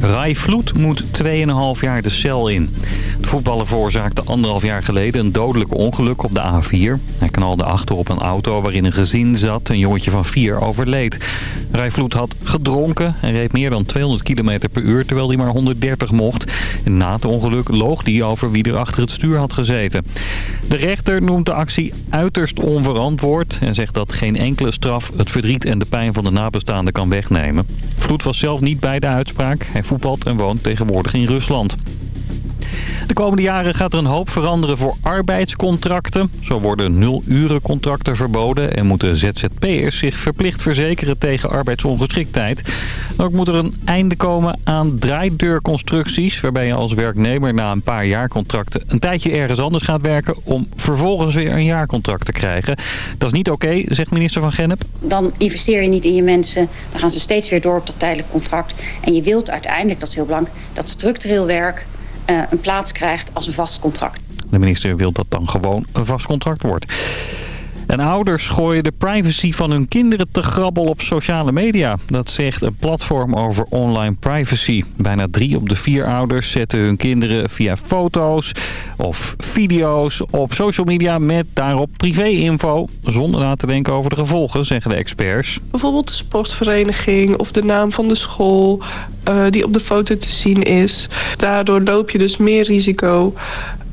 Rai Vloed moet 2,5 jaar de cel in. De voetballer veroorzaakte anderhalf jaar geleden een dodelijk ongeluk op de A4. Hij knalde achter op een auto waarin een gezin zat. Een jongetje van vier overleed. Rai Vloed had gedronken en reed meer dan 200 km per uur terwijl hij maar 130 mocht. Na het ongeluk loog hij over wie er achter het stuur had gezeten. De rechter noemt de actie uiterst onverantwoord en zegt dat geen enkele straf het verdriet en de pijn van de nabestaanden kan wegnemen. Vloed was zelf niet bij de uitspraak. Voetbalt en woont tegenwoordig in Rusland. De komende jaren gaat er een hoop veranderen voor arbeidscontracten. Zo worden nul-urencontracten verboden en moeten ZZP'ers zich verplicht verzekeren tegen arbeidsongeschiktheid. Ook moet er een einde komen aan draaideurconstructies... waarbij je als werknemer na een paar jaarcontracten een tijdje ergens anders gaat werken... om vervolgens weer een jaarcontract te krijgen. Dat is niet oké, zegt minister Van Gennep. Dan investeer je niet in je mensen. Dan gaan ze steeds weer door op dat tijdelijk contract. En je wilt uiteindelijk, dat is heel belangrijk, dat structureel werk een plaats krijgt als een vast contract. De minister wil dat dan gewoon een vast contract wordt. En ouders gooien de privacy van hun kinderen te grabbel op sociale media. Dat zegt een platform over online privacy. Bijna drie op de vier ouders zetten hun kinderen via foto's of video's op social media met daarop privé-info. Zonder na te denken over de gevolgen, zeggen de experts. Bijvoorbeeld de sportvereniging of de naam van de school uh, die op de foto te zien is. Daardoor loop je dus meer risico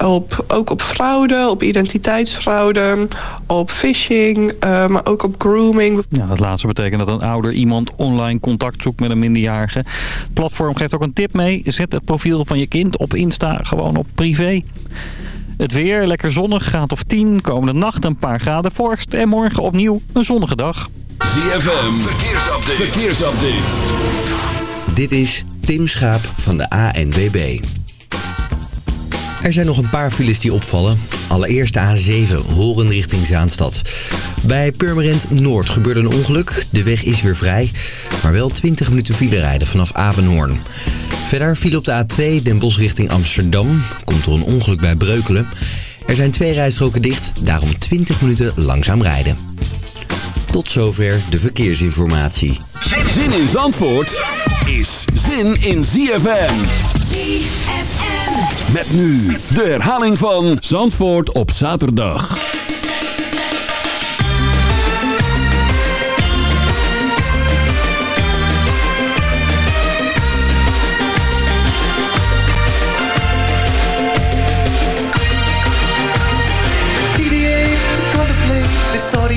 op, ook op fraude, op identiteitsfraude, op phishing, uh, maar ook op grooming. Ja, dat laatste betekent dat een ouder iemand online contact zoekt met een minderjarige. Het platform geeft ook een tip mee. Zet het profiel van je kind op Insta gewoon op privé. Het weer, lekker zonnig, graad of 10. Komende nacht een paar graden vorst. En morgen opnieuw een zonnige dag. ZFM, verkeersupdate. verkeersupdate. Dit is Tim Schaap van de ANWB. Er zijn nog een paar files die opvallen. Allereerst de A7, Horen richting Zaanstad. Bij Purmerend Noord gebeurde een ongeluk. De weg is weer vrij, maar wel 20 minuten file rijden vanaf Avenhoorn. Verder file op de A2 Den Bosch richting Amsterdam. Komt door een ongeluk bij Breukelen. Er zijn twee rijstroken dicht, daarom 20 minuten langzaam rijden. Tot zover de verkeersinformatie. Zin in Zandvoort is zin in ZFM. ZFM. Met nu de herhaling van Zandvoort op zaterdag.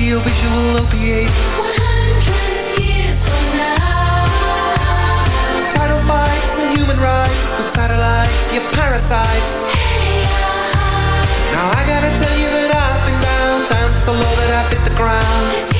audiovisual opiate satellites, your parasites. Hey, now I gotta tell you that I've been down, down so low that I hit the ground.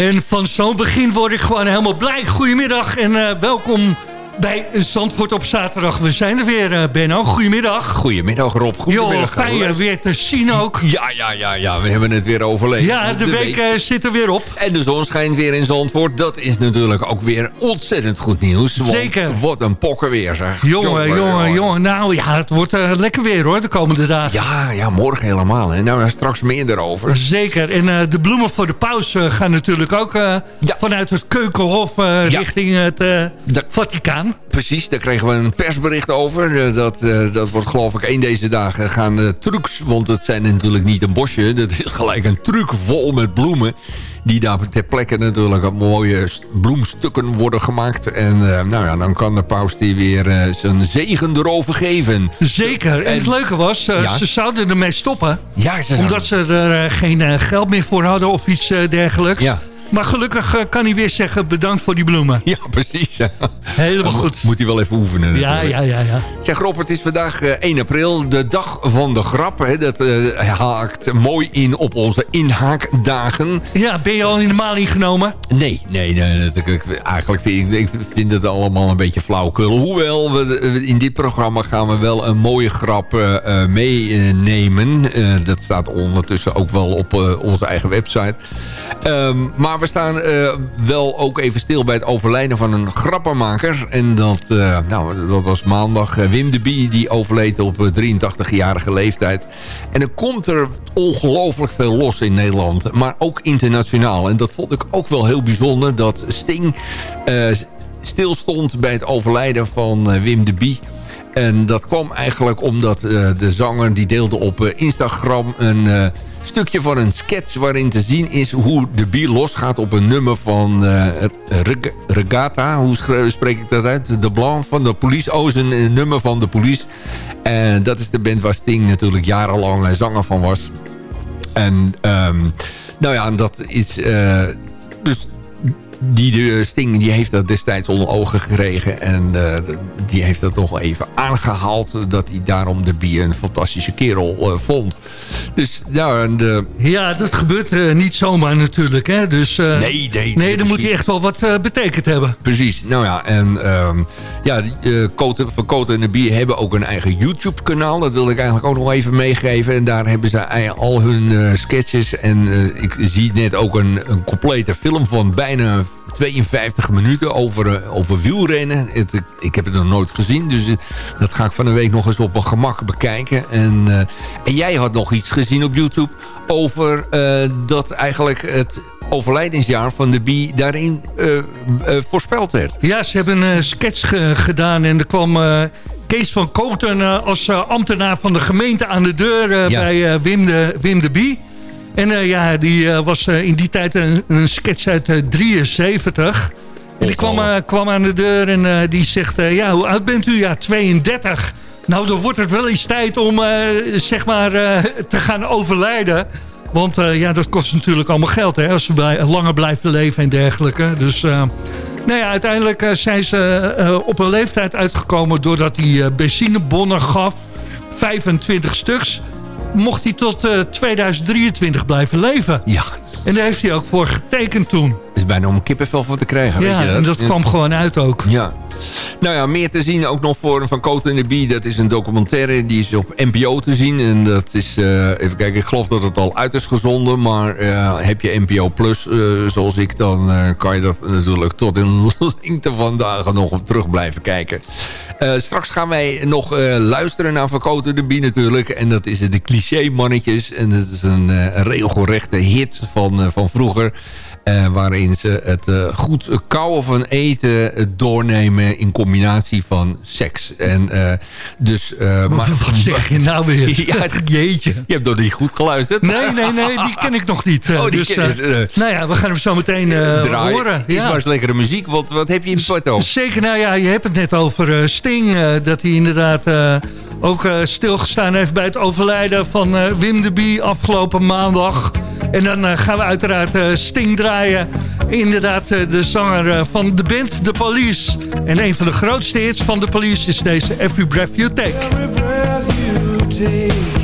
En van zo'n begin word ik gewoon helemaal blij. Goedemiddag en eh, welkom bij Zandvoort op zaterdag. We zijn er weer, eh, Benno. Goedemiddag. Goedemiddag Rob, Jo, goedemiddag. fijn je weer te zien ook. Ja, ja, ja, ja, we hebben het weer overleefd. Ja, de, week, eh, zit er weer op. En de zon schijnt weer in Zandvoort. Dat is natuurlijk ook weer ontzettend goed nieuws. Want Zeker. Wat een pokker weer zeg. Jongen, jongen, jongen. Nou ja, het wordt eh, lekker weer hoor, de komende dagen. Ja, ja, morgen helemaal. Hè. Nou, straks meer erover. Zeker. En de bloemen voor de paus eh, gaan natuurlijk ook Ja. vanuit het Keukenhof Ja. richting het eh, Precies, daar kregen we een persbericht over. Eh, Dat, eh, dat wordt geloof ik één deze dagen gaan de trucks. Want het zijn natuurlijk niet een bosje. Dat is gelijk een truc vol met bloemen. Die daar ter plekke natuurlijk mooie st- bloemstukken worden gemaakt. En eh, nou ja, dan kan de paus die weer eh, zijn zegen erover geven. Zeker. En, het leuke was, eh, Ja. ze zouden ermee stoppen. Ja, ze Omdat ze er eh, geen eh, geld meer voor hadden of iets eh, dergelijks. Ja. Maar gelukkig eh, kan hij weer zeggen bedankt voor die bloemen. Ja, precies. ja. Helemaal Dan goed. Moet hij wel even oefenen Ja, natuurlijk. ja, ja, ja. Zeg Rob, het is vandaag eh, 1 april, de dag van de grap. Hè. Dat eh, haakt mooi in op onze inhaakdagen. Ja, ben je al in de maling genomen? Nee, nee, nee ik, eigenlijk vind ik, ik vind het allemaal een beetje flauwkul. Hoewel, we, in dit programma gaan we wel een mooie grap eh, eh, meenemen. Eh, dat staat ondertussen ook wel op eh, onze eigen website. Ehm, maar we staan eh, wel ook even stil bij het overlijden van een grappenmaker. En dat, eh, nou, dat was maandag eh, Wim de Bie, die overleed op eh, 83-jarige leeftijd. En er komt er ongelooflijk veel los in Nederland. Maar ook internationaal. En dat vond ik ook wel heel bijzonder. Dat Sting eh, stilstond bij het overlijden van Wim de Bie. En dat kwam eigenlijk omdat de zanger die deelde op Instagram een stukje van een sketch waarin te zien is hoe de bier losgaat op een nummer van Reg- Regatta. Hoe spreek ik dat uit? De Blanc van de Police. Oh, een, nummer van de Police. En dat is de band waar Sting natuurlijk jarenlang eh, zanger van was. En ehm, nou ja, dat is... dus die de Sting die heeft dat destijds onder ogen gekregen. En eh, die heeft dat toch even aangehaald. Dat hij daarom de Bie een fantastische kerel eh, vond. Dus nou, en de, Ja, dat gebeurt eh, niet zomaar natuurlijk. Hè? Dus, eh, Nee, nee, Nee, nee, dan moet hij echt wel wat eh, betekend hebben. Precies, nou ja, en ehm, ja, eh, Cote, van Cote en de Bier hebben ook een eigen YouTube-kanaal. Dat wilde ik eigenlijk ook nog even meegeven. En daar hebben ze al hun eh, sketches. En eh, ik zie net ook een, een complete film van bijna 52 minuten over, eh, over wielrennen. Het, ik heb het nog nooit gezien, dus eh, dat ga ik van de week nog eens op mijn gemak bekijken. En, eh, en jij had nog iets gezien op YouTube over dat eigenlijk het overlijdensjaar van de Bie daarin voorspeld werd. Ja, ze hebben een sketch ge- gedaan en er kwam Kees van Kooten eh, als ambtenaar van de gemeente aan de deur Ja. bij Wim, de, Wim de Bie. En eh, ja, die eh, was eh, in die tijd een, een sketch uit eh, 73. En die kwam, kwam aan de deur en die zegt, ja, hoe oud bent u? Ja, 32. Nou, dan wordt het wel eens tijd om, zeg maar, te gaan overlijden. Want ja, dat kost natuurlijk allemaal geld, hè, als ze bij, langer blijven leven en dergelijke. Dus, nou ja, uiteindelijk zijn ze op een leeftijd uitgekomen... doordat hij benzinebonnen gaf, 25 stuks... mocht hij tot eh, 2023 blijven leven. Ja, En daar heeft hij ook voor getekend toen. is bijna om kippenvel voor te krijgen. Ja, weet je en dat kwam gewoon uit ook. Ja. Nou ja, meer te zien ook nog voor Van Cote en de. Dat is een documentaire, die is op NPO te zien. En dat is, eh, even kijken, ik geloof dat het al uit is gezonden. Maar eh, heb je NPO Plus, eh, zoals ik, dan kan je dat natuurlijk tot in lengte van dagen nog op terug blijven kijken. Straks gaan wij nog luisteren naar Van de Bie natuurlijk. En dat is de cliché mannetjes. En dat is een, regelrechte hit van, van vroeger. Eh, waarin ze het eh, goed kouwen van eten eh, doornemen in combinatie van seks. En, dus, maar, Wat zeg je nou weer? Ja, Jeetje. je hebt nog niet goed geluisterd. Nee, nee, nee, die ken ik nog niet. Oh, die dus, ken nou ja, we gaan hem zo meteen horen. Is Ja. maar eens lekkere muziek. Wat, wat heb je in petto? Zeker, nou ja, je hebt het net over Sting. dat hij inderdaad ook stilgestaan heeft bij het overlijden van Wim de Bie afgelopen maandag. En dan gaan we uiteraard Sting draaien. Inderdaad, eh, de zanger eh, van de band The Police. En een van de grootste hits van The Police is deze Every Breath You Take. Every breath you take,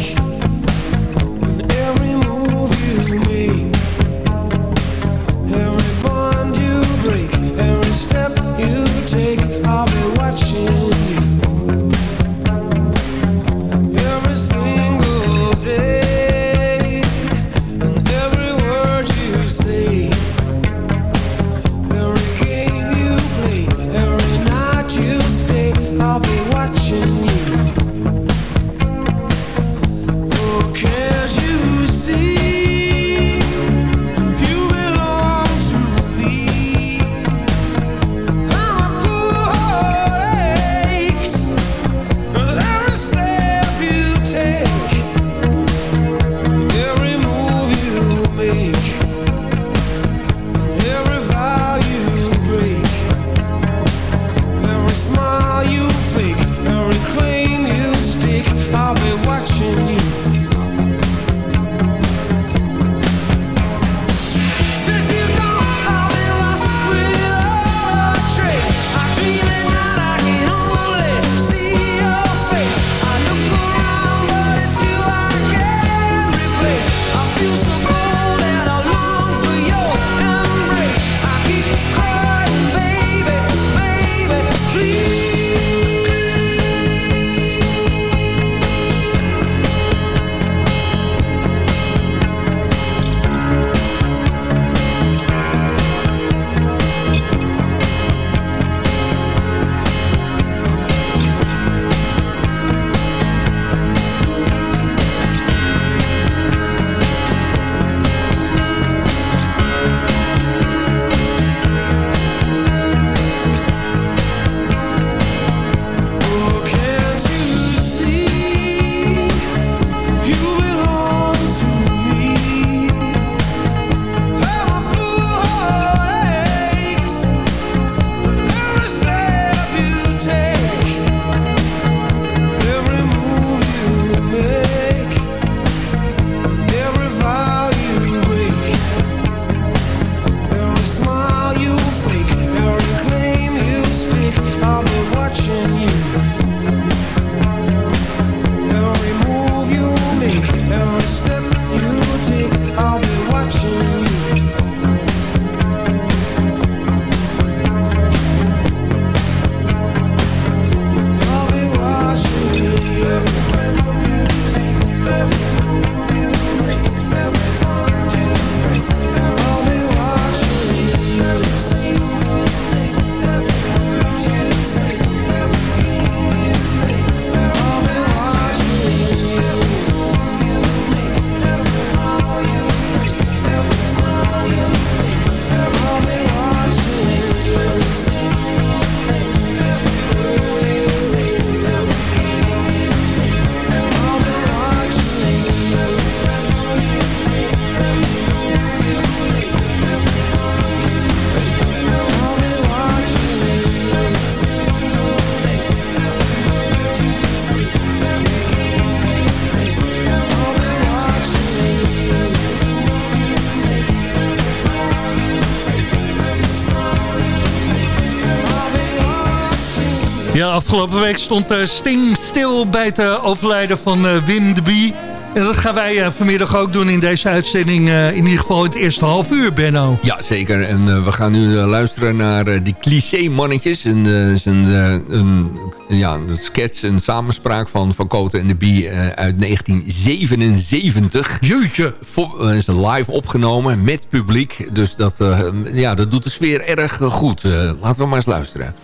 Ja, afgelopen week stond eh, Sting stil bij het eh, overlijden van eh, Wim de Bie. En dat gaan wij vanmiddag ook doen in deze uitzending. in ieder geval in het eerste half uur, Benno. Ja, zeker. En we gaan nu luisteren naar die cliché-mannetjes. En, is een, een, ja, een sketch, een samenspraak van Van Koten en de Bie uit 1977. Jeetje. Vo- is live opgenomen met publiek. Dus dat, ja, dat doet de sfeer erg goed. Laten we maar eens luisteren.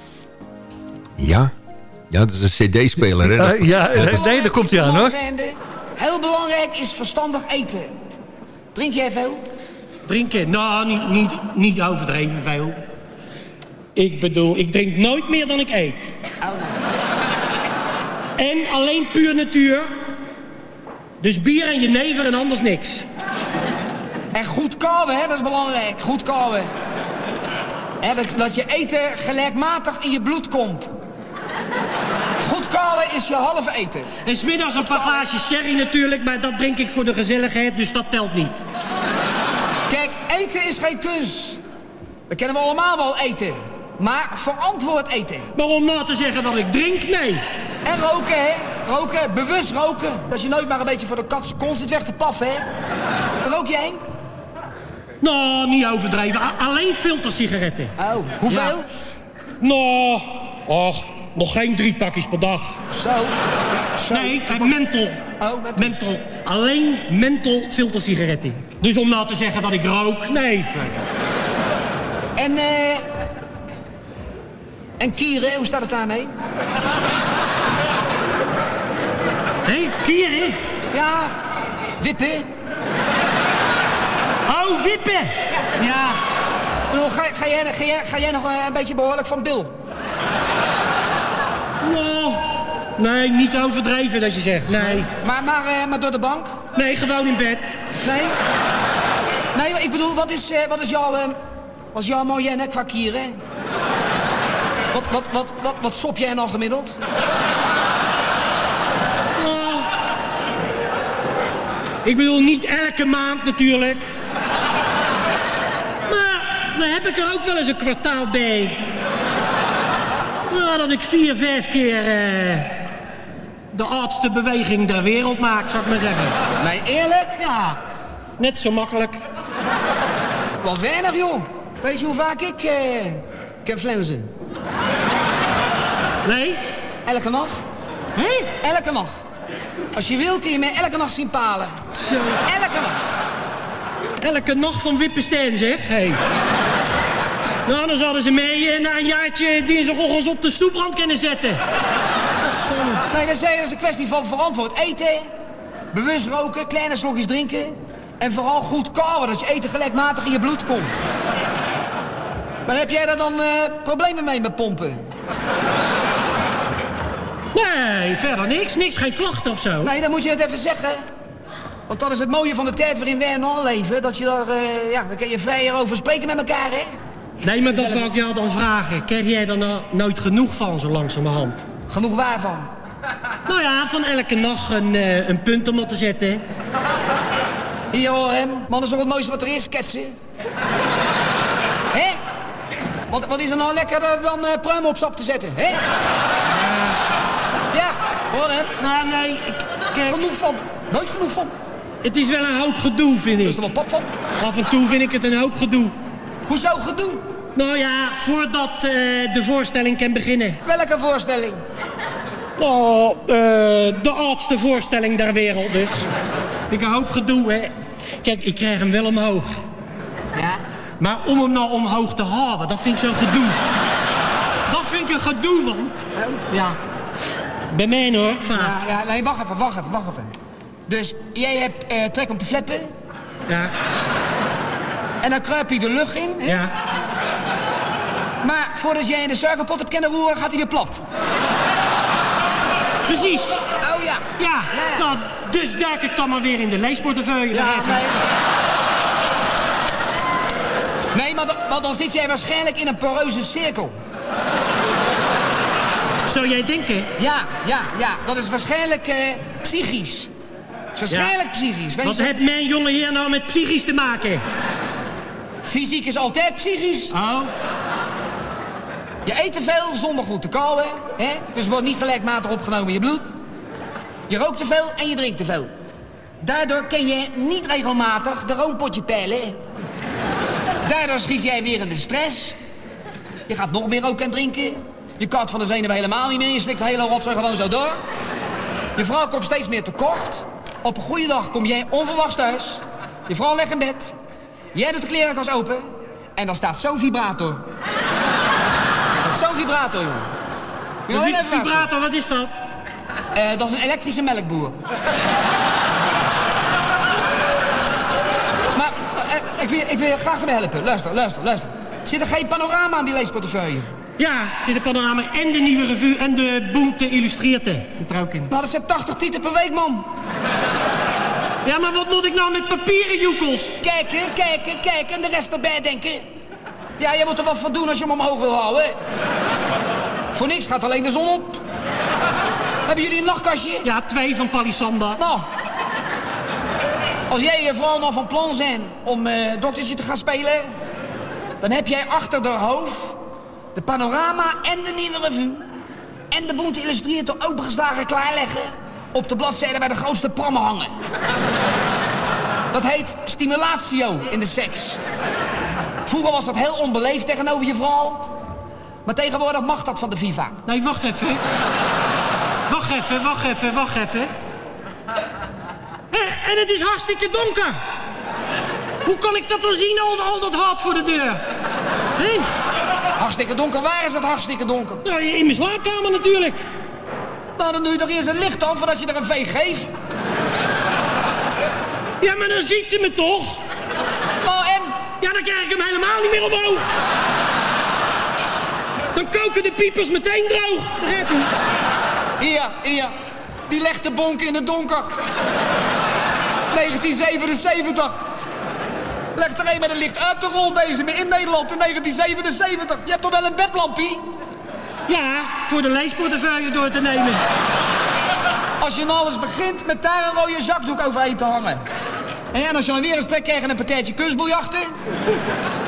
Ja? Ja, dat is een cd-speler, hè? Dat- Eh, ja, eh, nee, daar komt hij aan, hoor. Heel belangrijk is verstandig eten. Drink jij veel? Drinken? Nou, niet, niet, niet overdreven veel. Ik bedoel, ik drink nooit meer dan ik eet. En alleen puur natuur. Dus bier en jenever en anders niks. En goed kauwen, hè, dat is belangrijk. Goed kauwen. Dat, dat je eten gelijkmatig in je bloed komt. Goed kauwen is je halve eten. En smiddags een paar glaasjes sherry natuurlijk, maar dat drink ik voor de gezelligheid, dus dat telt niet. Kijk, eten is geen kunst. We kennen we allemaal wel eten. Maar verantwoord eten. Maar om na te zeggen dat ik drink, nee. En roken, hè? Roken, bewust roken. Dat je nooit maar een beetje voor de katse kont zit weg te paffen, hè? Rook jij? Nou, niet overdreven. A- alleen filtersigaretten. Oh, hoeveel? Ja. Nou, och, nog geen drie pakjes per dag. Zo. Zo. Nee, kijk, menthol. Oh, met... Menthol. Alleen menthol filtersigaretten. Dus om nou te zeggen dat ik rook, nee. En, eh... En kieren, hoe staat het daarmee? Hé, kieren? Ja, wippen. Oh, wippen. Ja. Bedoel, ga, ga, jij, ga, jij, ga jij nog eh, een beetje behoorlijk van Bil? Nou, nee, niet overdreven dat je zegt, nee. Maar, maar, eh, maar door de bank? Nee, gewoon in bed. Nee? Nee, maar ik bedoel, wat is, eh, wat is jouw... eh, wat is jouw moyenne qua kieren? Wat, wat, wat, wat, wat sop jij nou gemiddeld? Nou, ik bedoel, niet elke maand natuurlijk. Maar dan heb ik er ook wel eens een kwartaal bij. Nou, dat ik vier, vijf keer eh, de oudste beweging der wereld maak, zou ik maar zeggen. Nee, eerlijk? Ja, net zo makkelijk. Wat weinig, joh. Weet je hoe vaak ik ik heb flensen? Nee? Elke nacht. Hé? Elke nacht. Als je wil kun je mij elke nacht zien palen. Zo. Elke nacht. Elke nacht van Wippenstein, zeg. Hey. Nou, dan zouden ze mij eh, na een jaartje dinsdagochtends op de stoeprand kunnen zetten. Nee, dat zei je, dat is een kwestie van verantwoord eten. Bewust roken, kleine slokjes drinken. En vooral goed kauwen, dat je eten gelijkmatig in je bloed komt. Maar heb jij daar dan eh, problemen mee met pompen? Nee, verder niks. Niks, geen klachten of zo. Nee, dan moet je het even zeggen. Want dat is het mooie van de tijd waarin wij en al leven. Dat je daar, eh, ja, daar kun je vrijer over spreken met elkaar, hè? Nee, maar dat wou ik jou dan vragen. Krijg jij er nou nooit genoeg van, zo langzamerhand? Genoeg waarvan? Nou ja, van elke nacht een, eh, een punt om op te zetten. Hier hoor hem. Man, dat is toch het mooiste wat er is, ketsen? Hè? Wat, wat is er nou lekkerder dan eh pruim op sap te zetten, hè? Ja, hoor hem. Nou, nee, ik, kijk, Genoeg van. Nooit genoeg van. het is wel een hoop gedoe, vind Er ik. is er wel pap van. Af en toe vind ik het een hoop gedoe. Hoezo gedoe? Nou ja, voordat eh, de voorstelling kan beginnen. Welke voorstelling? Nou, eh, de oudste voorstelling der wereld dus. Ik een hoop gedoe, hè. Kijk, ik krijg hem wel omhoog. Ja. Maar om hem nou omhoog te halen, dat vind ik zo'n gedoe. Dat vind ik een gedoe, man. Oh. Ja. Bij mij hoor, vaak. Ja, ja, nee, wacht even, wacht even, wacht even. Dus jij hebt eh, trek om te flappen Ja, en dan kruip je de lucht in. Hè? ja. Maar voordat jij in de suikerpot hebt kunnen roeren, gaat hij weer plat. Precies. Oh ja. Ja, Ja. nou, dus duik ik dan maar weer in de leesportefeuille. Ja, nee. Nee, maar dan, maar dan zit jij waarschijnlijk in een poreuze cirkel. Zou jij denken? Ja, ja, ja. Dat is waarschijnlijk eh, psychisch. Dat is waarschijnlijk psychisch. Wat heeft mijn jonge heer nou met psychisch te maken? Fysiek is altijd psychisch. Oh, Je eet te veel zonder goed te kauwen. Hè? Dus wordt niet gelijkmatig opgenomen in je bloed. Je rookt te veel en je drinkt te veel. Daardoor kun je niet regelmatig de roompotje peilen. Daardoor schiet jij weer in de stress. Je gaat nog meer roken en drinken. Je kat van de zenuwen helemaal niet meer. Je slikt de hele rotzooi gewoon zo door. Je vrouw komt steeds meer tekort. Op een goede dag kom jij onverwachts thuis. Je vrouw legt in bed. Jij doet de klerenkast open. En dan staat zo'n vibrator. Zo'n vibrator, jongen. Je een waarschuwen? vibrator, wat is dat? Eh, dat is een elektrische melkboer. maar, eh, ik wil, ik wil je graag ermee helpen. Luister, luister, luister. Zit er geen panorama aan die leesportefeuille? Ja, zit een panorama en de nieuwe revue en de Boente Illustreerte. Zit er ook in. Nou, dat zijn 80 tieten per week, man. Ja, maar wat moet ik nou met papieren joekels? Kijken, kijken, kijken en de rest erbij denken. Ja, je moet er wat voor doen als je hem omhoog wil houden. Voor niks gaat alleen de zon op. Hebben jullie een nachtkastje? Ja, twee van Palisanda. Nou, als jij er vooral nog van plan zijn om eh doktertje te gaan spelen... dan heb jij achter de hoofd de panorama en de nieuwe revue... en de Boente Illustreerte opengeslagen klaarleggen... op de bladzijde bij de grootste prammen hangen. Dat heet stimulatio in de seks. Vroeger was dat heel onbeleefd tegenover je vrouw... maar tegenwoordig mag dat van de FIFA. Nee, wacht even. Wacht even, wacht even, wacht even. Eh, En het is hartstikke donker. Hoe kan ik dat dan zien, al, al dat hart voor de deur? Hé? Hartstikke donker, waar is het hartstikke donker? Nou, in mijn slaapkamer natuurlijk. Nou, dan doe je toch eerst een licht aan voordat je er een veeg geeft. Ja, maar dan ziet ze me toch? Ja, dan krijg ik hem helemaal niet meer omhoog. Dan koken de piepers meteen droog. Begrijp je? Hier, hier. Die legt de bonken in het donker. 1977. Leg er een met een licht uit de rolbezem in Nederland in 1977. Je hebt toch wel een bedlampie? Ja, voor de leesportefeuille door te nemen. Als je nou eens begint met daar een rode zakdoek overheen te hangen. En als je dan weer een trek krijgt en een partijtje kunstbiljarten...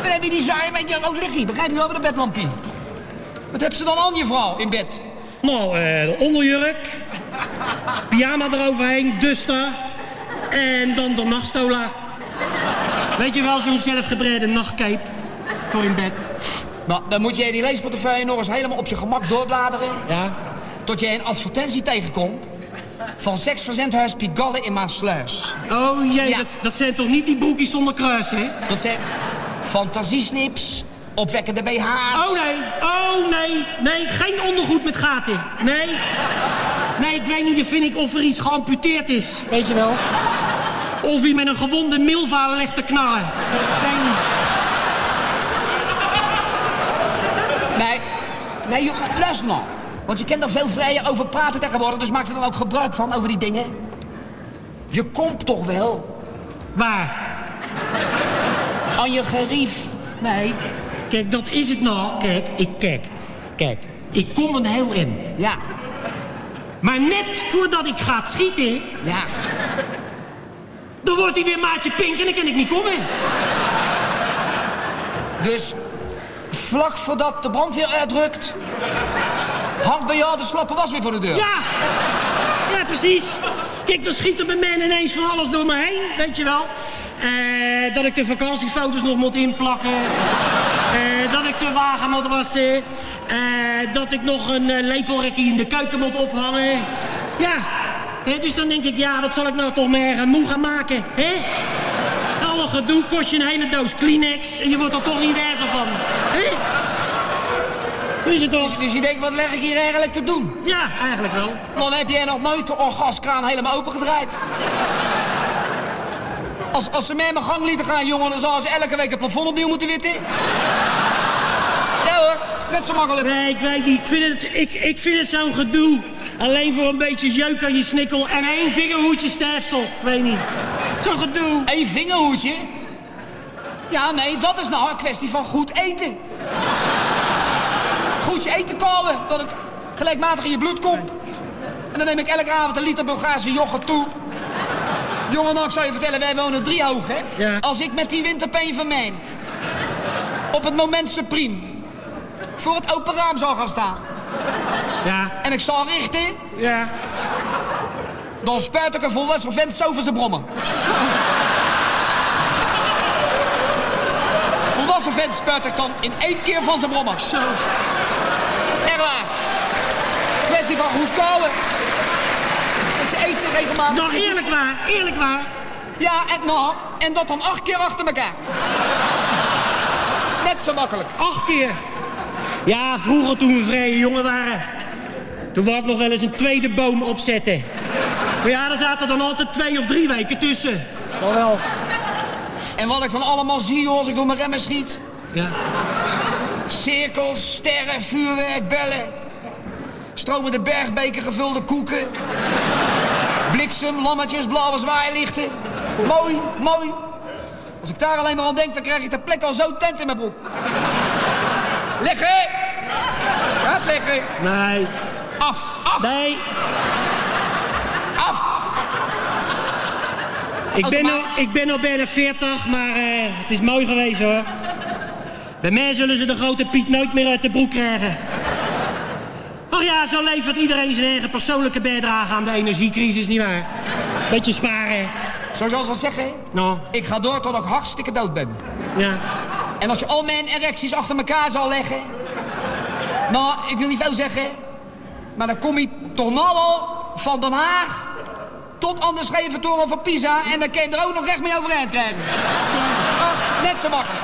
dan heb je die zaai met je rood lichtje. Begrijp je wel met een bedlampie? Wat heb ze dan aan je vrouw in bed? Nou, eh, de onderjurk. Pyjama eroverheen, duster. En dan de nachtstola. Weet je wel, zo'n zelfgebreide nachtcape. Voor in bed. Nou, dan moet jij die leesportefeuille nog eens helemaal op je gemak doorbladeren. Ja? Tot jij een advertentie tegenkomt van seksverzendhuis Pigalle in Maasluis. Oh jee, Ja. dat, dat zijn toch niet die broekjes zonder kruis, hè? Dat zijn fantasiesnips, opwekkende BH's. Oh nee, oh nee, nee, geen ondergoed met gaten. Nee, nee, ik weet niet vind ik, of er iets geamputeerd is, weet je wel. Of hij met een gewonde milva legt te knallen. Niet. Nee, nee, joh, luister nou. Want je kent er veel vrijer over praten tegenwoordig, dus maak er dan ook gebruik van over die dingen. Je komt toch wel Waar? aan je gerief. Nee, kijk, dat is het nou. Kijk, ik kijk, kijk, ik kom een heel in. Ja, Maar net voordat ik ga schieten, ja. dan wordt hij weer maatje pink en dan kan ik niet komen. Dus vlak voordat de brandweer uitrukt... hangt bij jou de slappe was weer voor de deur. Ja, ja, precies. Kijk, dan schiet er bij mij ineens van alles door me heen, weet je wel. Eh, dat ik de vakantiefoto's nog moet inplakken. Eh, dat ik de wagen moet wassen. Eh, dat ik nog een lepelrekje in de keuken moet ophangen. Ja, dus dan denk ik, ja, dat zal ik nou toch maar moe gaan maken, hè? Alle gedoe kost je een hele doos Kleenex en je wordt er toch niet wijzer van, hè? Hoe is het toch? Dus je denkt, wat leg ik hier eigenlijk te doen? Ja, eigenlijk wel. Dan heb jij nog nooit de orgaskraan helemaal opengedraaid. Als, als ze mij mijn gang lieten gaan, jongen, dan zouden ze elke week het plafond opnieuw moeten witten. Ja hoor, net zo makkelijk. Nee, ik weet niet. Ik vind het, ik, ik vind het zo'n gedoe. Alleen voor een beetje jeuk aan je snikkel en één vingerhoedje sterfsel. Ik weet niet. Zo'n gedoe. Eén vingerhoedje? Ja, nee, dat is nou een kwestie van goed eten. Goed je eten kouwen, dat het gelijkmatig in je bloed komt. En dan neem ik elke avond een liter Bulgaarse yoghurt toe. Jongen, nou, ik zou je vertellen, wij wonen driehoog, hè? Ja. Als ik met die winterpeen van mij op het moment supreme voor het open raam zou gaan staan Ja, en ik zou richten, ja. dan spuit ik een volwassen vent zo van zijn brommen. volwassen vent spuit ik dan in één keer van zijn brommen. Zo. Echt waar. Kwestie van goed. Dat je eten regelmatig... Nou, eerlijk waar, eerlijk waar. Ja, en nou, en dat dan acht keer achter elkaar. Net zo makkelijk. Acht keer. Ja, vroeger toen we vrije jongen waren. Toen wou ik nog wel eens een tweede boom opzetten. Maar ja, daar zaten dan altijd twee of drie weken tussen. Oh wel. En wat ik van allemaal zie joh, als ik door mijn remmen schiet. Ja. Cirkels, sterren, vuurwerk, bellen. Stromende bergbeken, gevulde koeken. Bliksem, lammetjes, blauwe zwaailichten. Mooi, mooi. Als ik daar alleen maar aan denk, dan krijg ik ter plekke al zo tent in mijn broek. Liggen! Gaat liggen. Nee. Af, af, Nee. af. Ik ben, al, ik ben al bijna 40, maar eh, het is mooi geweest hoor. Bij mij zullen ze de grote Piet nooit meer uit de broek krijgen. Ach ja, zo levert iedereen zijn eigen persoonlijke bijdrage aan de energiecrisis, nietwaar? Beetje sparen. Zo zoals we zeggen, Nou, ik ga door tot ik hartstikke dood ben. ja. En als je al mijn erecties achter elkaar zal leggen... Nou, ik wil niet veel zeggen... maar dan kom je toch nou al van Den Haag... tot aan de scheve toren van Pisa... en dan kan je er ook nog recht mee overeind krijgen. Ach, net zo makkelijk.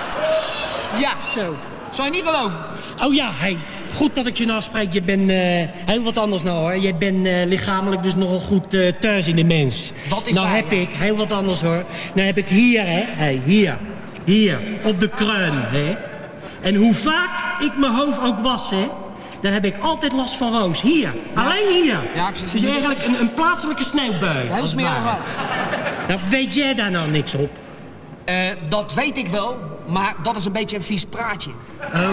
Ja, Zo. zou je niet geloven. Oh ja, hey. Goed dat ik je nou spreek. Je bent eh, heel wat anders nou hoor. Je bent eh, lichamelijk dus nogal goed eh, thuis in de mens. Dat is nou waar, heb ja. ik heel wat anders hoor. Nou heb ik hier hè. Hey, hier. Hier. Op de kruin hè. En hoe vaak ik mijn hoofd ook was hè. Dan heb ik altijd last van roos. Hier. Alleen hier. Ja, ik zie- dus eigenlijk een, een plaatselijke sneeuwbui. Heel het smerig wat. Nou, weet jij daar nou niks op? Eh, dat weet ik wel, maar dat is een beetje een vies praatje. Oh.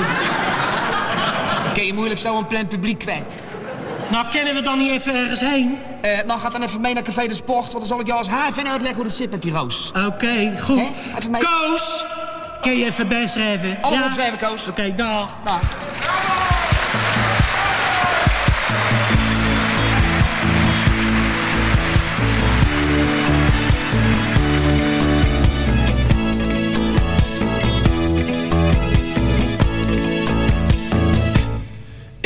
Kun je moeilijk zo een plan publiek kwijt. Nou, kennen we dan niet even ergens heen? Eh, nou, ga dan even mee naar Café de Sport, want dan zal ik jou als haar uitleggen hoe het zit met die roos. Oké, goed. Even mee. Koos! Kun je even bijschrijven? Alles opschrijven, Koos. Oké, dag. Nou,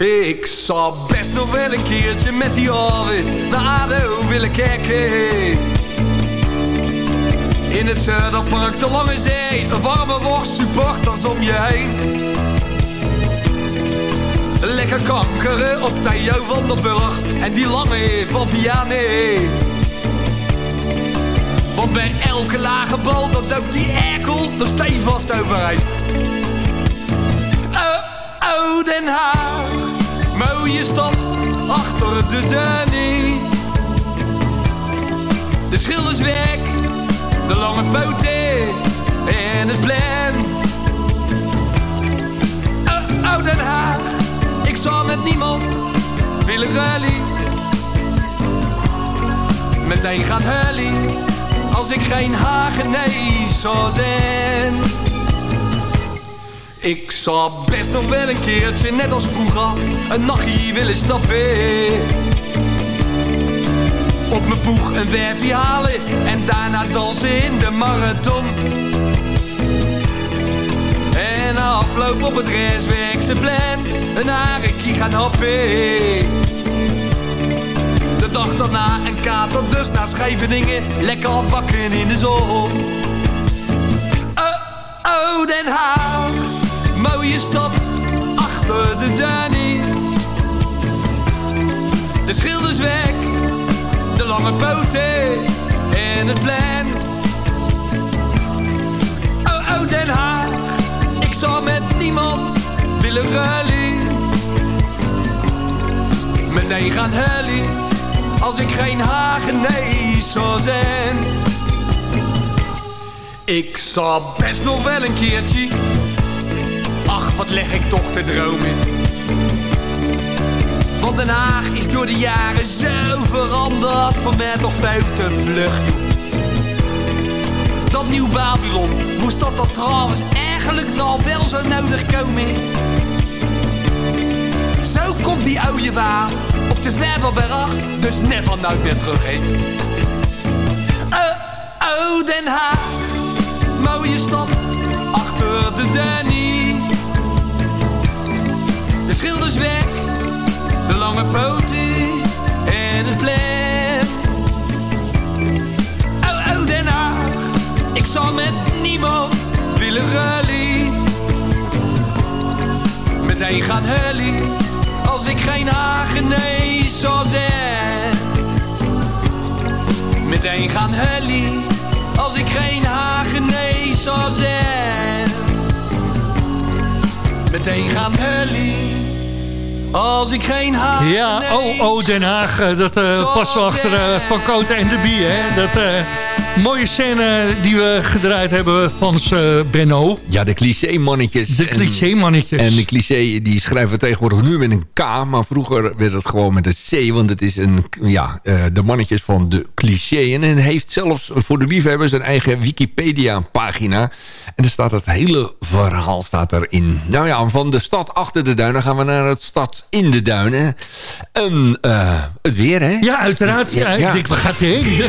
Ik zou best nog wel een keertje met die Arvid naar ADO willen kijken. In het Zuiderpark, de Lange Zee, een warme worst, supporters om je heen. Lekker kankeren op Theo van der Burg en die lange van Vianney. Want bij elke lage bal, dat ook die erkel er stevast overheen. Oh, oh, Den Haag, mooie stad, achter de Danny. De schilderswerk, de lange poten en het plan. Oh, oh, Den Haag, ik zal met niemand willen rally. Meteen gaat Hully, als ik geen Hagenees zou zijn. Ik zou best nog wel een keertje, net als vroeger, een nachtje willen stappen. Op mijn boeg een werfje halen en daarna dansen in de marathon. En afloop op het restwerk zijn plan, een harekie gaan happen. De dag daarna een kater, dus naar Scheveningen, lekker bakken in de zon. Oh, oh, Den Haag, mooie stad, achter de Danny. De schilderswerk, de lange poten en het plan. Oh, oh, Den Haag, ik zou met niemand willen rally. Meteen gaan helly, als ik geen Hagenees zou zijn. Ik zou best nog wel een keertje. Ach, wat leg ik toch te dromen. Want Den Haag is door de jaren zo veranderd. Voor mij toch veel te vlug. Dat nieuw Babylon, moest dat dat trouwens eigenlijk nou wel zo nodig komen? Zo komt die oude waar op de Vervelberg, dus never nooit meer terug heen. Oh, oh, Den Haag, mooie stad, achter de schilders weg, de lange poten en het vlek. Oh, oh, Den Haag, ik zal met niemand willen rally. Meteen gaan hully, als ik geen hagenees zal zijn. Meteen gaan hully, als ik geen hagenees zal zijn. Meteen gaan hully als ik geen hagenees... Ja, oh, oh, Den Haag, eh, dat uh, past wel achter uh, Van Koten en de Bie, hè? Dat... Uh, mooie scène die we gedraaid hebben van uh, Benno. Ja, de cliché-mannetjes. De cliché-mannetjes. En, en, de cliché, die schrijven we tegenwoordig nu met een K. Maar vroeger werd het gewoon met een C. Want het is een, ja, uh, de mannetjes van de cliché. En het heeft zelfs voor de liefhebbers een eigen Wikipedia-pagina. En er staat het hele verhaal staat erin. Nou ja, van de stad achter de duinen gaan we naar het stad in de duinen. En uh, het weer, hè? Ja, uiteraard. Ja, ja. Ik denk, waar gaat heen?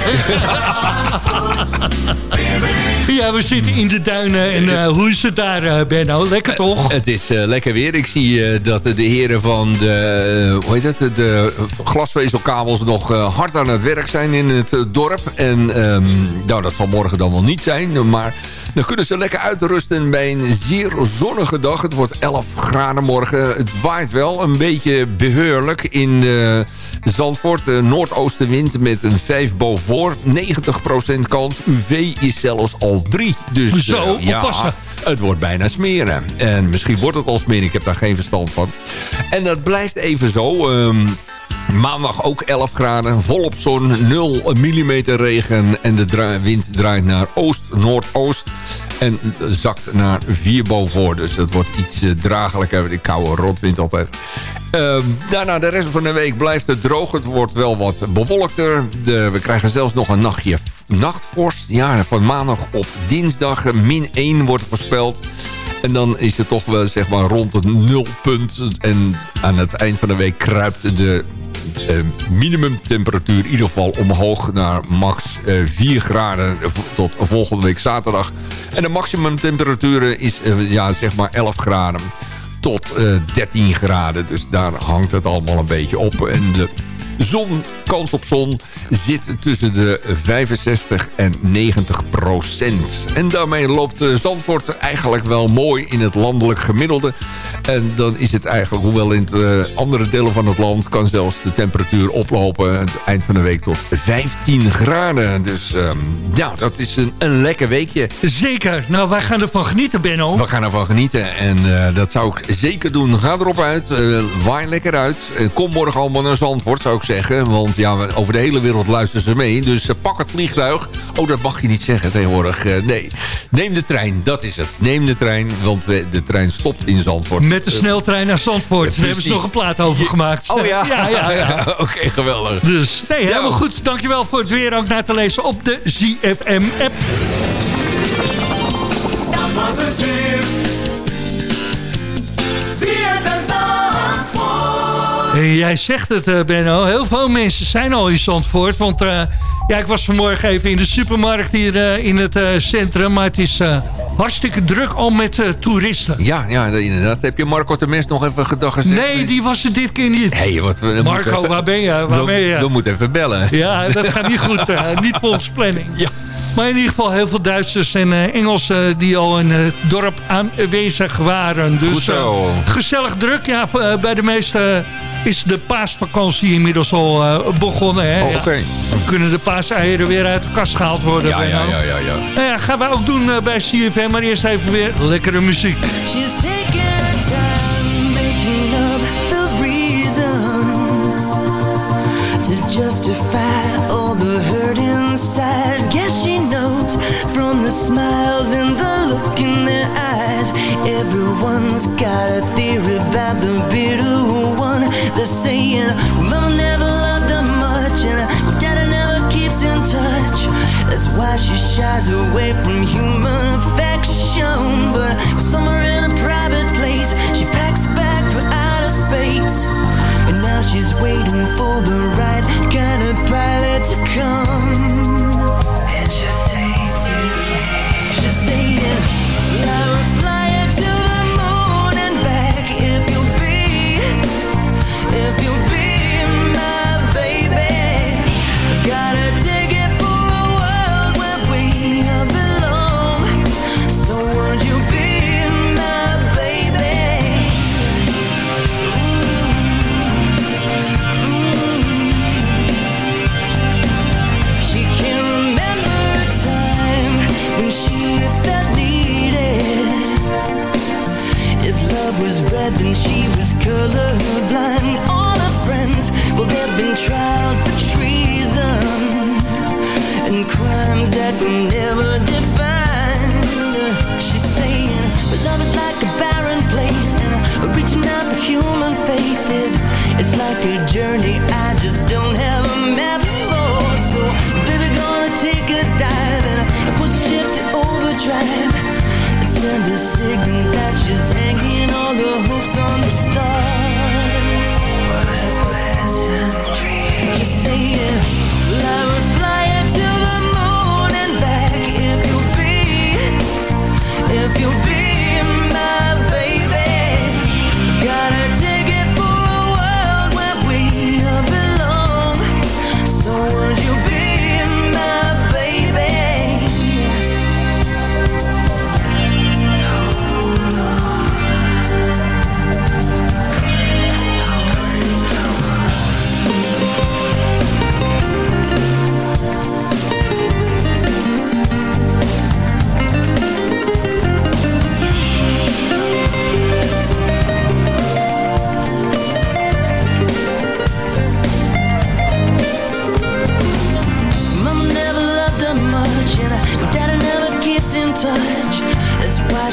Ja, we zitten in de duinen. En uh, hoe is het daar, uh, Benno? Lekker toch? Uh, het is lekker weer. Ik zie dat de heren van de, hoe heet het, de glasvezelkabels nog hard aan het werk zijn in het dorp. En um, nou, dat zal morgen dan wel niet zijn. Maar dan kunnen ze lekker uitrusten bij een zeer zonnige dag. Het wordt 11 graden morgen. Het waait wel een beetje beheerlijk in de Zandvoort. De noordoostenwind met een 5 boven 90% kans. UV is zelfs al 3. Dus Zo, uh, ja, het wordt bijna smeren. En misschien wordt het al smeren. Ik heb daar geen verstand van. En dat blijft even zo... Um, Maandag ook 11 graden, volop zon, 0 mm regen en de wind draait naar oost-noordoost en zakt naar 4 boven. Dus dat wordt iets uh, dragelijker, die koude rotwind altijd. Uh, daarna de rest van de week blijft het droog. Het wordt wel wat bewolkter. We krijgen zelfs nog een nachtje nachtvorst. Ja, van maandag op dinsdag min 1 wordt voorspeld. En dan is het toch wel zeg maar rond het nulpunt. En aan het eind van de week kruipt de minimumtemperatuur in ieder geval omhoog naar max uh, 4 graden tot volgende week zaterdag. En de maximumtemperatuur is uh, ja, zeg maar 11 graden tot 13 graden. Dus daar hangt het allemaal een beetje op. En de zon, kans op zon zit tussen de 65 en 90 procent. En daarmee loopt Zandvoort eigenlijk wel mooi in het landelijk gemiddelde. En dan is het eigenlijk, hoewel in de andere delen van het land... kan zelfs de temperatuur oplopen het eind van de week tot 15 graden. Dus um, ja, dat is een, een lekker weekje. Zeker. Nou, wij gaan ervan genieten, Benno. We gaan ervan genieten. En uh, dat zou ik zeker doen. Ga erop uit. Uh, waai lekker uit. Uh, kom morgen allemaal naar Zandvoort, zou ik zeggen. Want ja, over de hele wereld luisteren ze mee. Dus pak het vliegtuig. Oh, dat mag je niet zeggen tegenwoordig. nee. Neem de trein, dat is het. Neem de trein, want we, de trein stopt in Zandvoort. Met de sneltrein naar Zandvoort. Daar hebben ze nog een plaat over gemaakt. Oh ja? ja, ja, ja. Oké, okay, geweldig. Dus, nee, helemaal ja. goed. Dankjewel voor het weer ook naar te lezen op de ZFM-app. Dat was het weer. Jij zegt het, uh, Benno. Heel veel mensen zijn al in Zandvoort. Want uh, ja, ik was vanmorgen even in de supermarkt hier uh, in het centrum. Maar het is hartstikke druk al met toeristen. Ja, ja, inderdaad. Heb je Marco de Mens nog even gedag gezegd? Nee, die was er dit keer niet. Hey, wat, Marco, even, waar ben je? Waar we, ben je? We moeten even bellen. Ja, dat gaat niet goed. niet volgens planning. Ja. Maar in ieder geval heel veel Duitsers en uh, Engelsen die al in het dorp aanwezig waren. Dus Goed zo. Uh, gezellig druk. Ja, bij de meeste is de paasvakantie inmiddels al begonnen. Hè? Oh, Oké. Okay. Ja. Dan kunnen de paaseieren weer uit de kast gehaald worden. Ja, ja, ja, ja, ja. Nou ja, gaan we ook doen bij CFM. Maar eerst even weer lekkere muziek. She's taking her time making up the reasons to justify all the hurt inside. Guess she knows from the smiles and the look in their eyes. Everyone's got a theory Saying, never loved much, and Daddy never keeps in touch. That's why she shies away from human affection.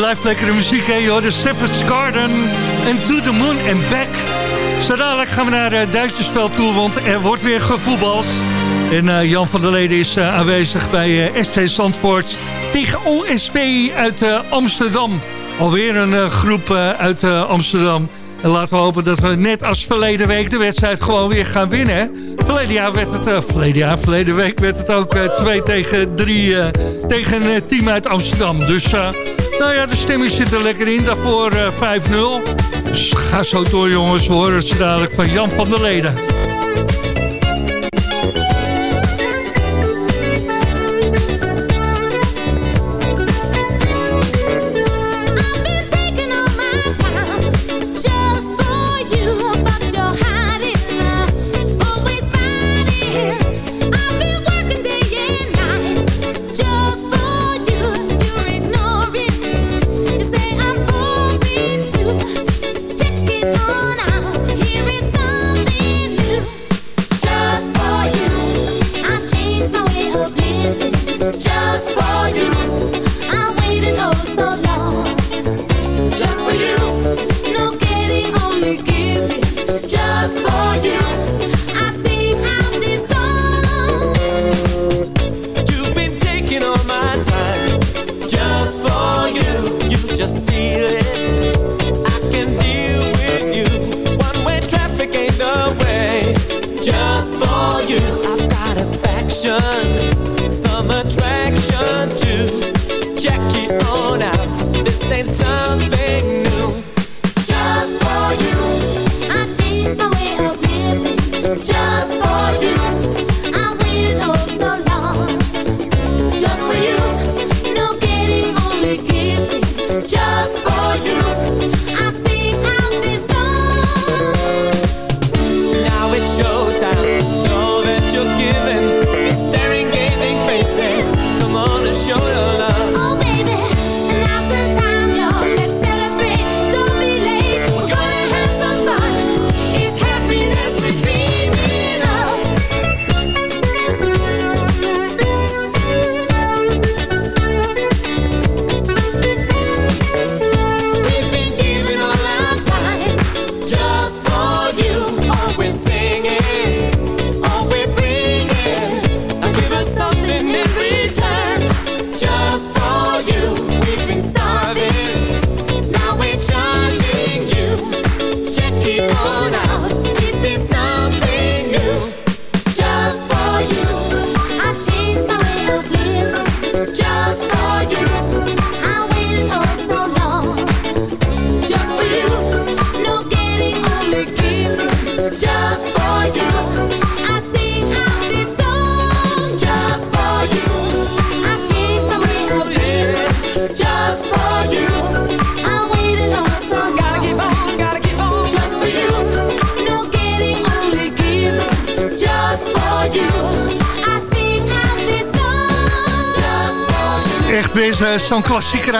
blijft lekkere muziek, hè, joh. De Savage Garden en To The Moon and Back. Zo dadelijk gaan we naar uh, Duitsersveld toe, want er wordt weer gevoetbald. En eh, Jan van der Leden is eh, aanwezig bij uh, SC Zandvoort tegen OSP uit Amsterdam. Alweer een groep uit Amsterdam. En laten we hopen dat we net als verleden week de wedstrijd gewoon weer gaan winnen. Verleden jaar werd het, uh, jaar, week werd het ook 2 tegen 3 tegen een team uit Amsterdam. Dus nou ja, de stemming zit er lekker in. Daarvoor eh, 5-0. Ga zo door jongens, we horen het dadelijk van Jan van der Leden.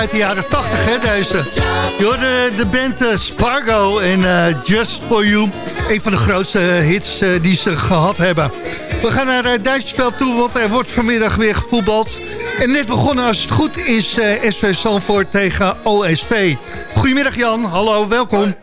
Uit de jaren 80, hè, deze. Je hoorde de band eh, Spargo en eh, Just For You. Een van de grootste hits eh, die ze gehad hebben. We gaan naar het Duitsersveld toe, want er wordt vanmiddag weer gevoetbald. En net begonnen als het goed is eh SV Zandvoort tegen OSV. Goedemiddag Jan, hallo, welkom.